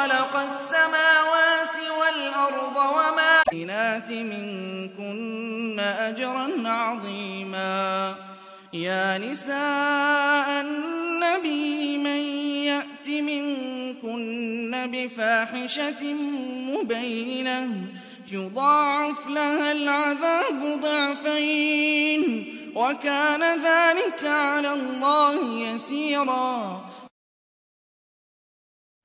خلق السماوات والأرض وما بينات منكن أجرا عظيما. يا نساء النبي من يأت منكن بفاحشة مبينة يضاعف لها العذاب ضعفين وكان ذلك على الله يسيرا.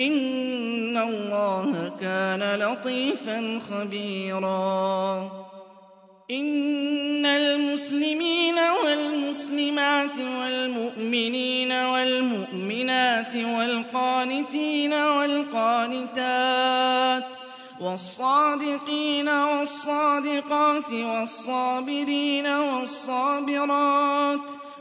إن الله كان لطيفا خبيرا. إن المسلمين والمسلمات والمؤمنين والمؤمنات والقانتين والقانتات والصادقين والصادقات والصابرين والصابرات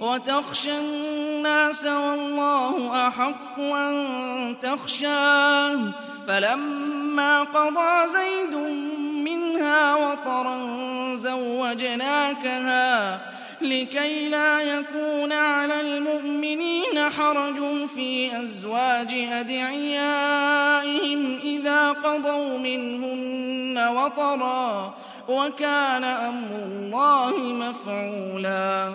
وتخشى الناس والله أحق أن تخشاه. فلما قضى زيد منها وطرا زوجناكها لكي لا يكون على المؤمنين حرج في أزواج أدعيائهم إذا قضوا منهن وطرا وكان أمر الله مفعولا.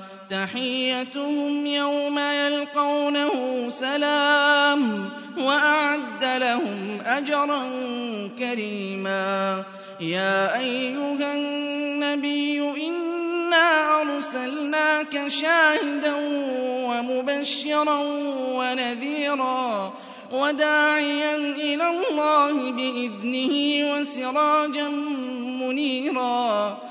تَحِيَّتُهُمْ يَوْمَ يَلْقَوْنَهُ سَلَامٌ ۚ وَأَعَدَّ لَهُمْ أَجْرًا كَرِيمًا. يَا أَيُّهَا النَّبِيُّ إِنَّا أَرْسَلْنَاكَ شَاهِدًا وَمُبَشِّرًا وَنَذِيرًا وَدَاعِيًا إِلَى اللَّهِ بِإِذْنِهِ وَسِرَاجًا مُّنِيرًا.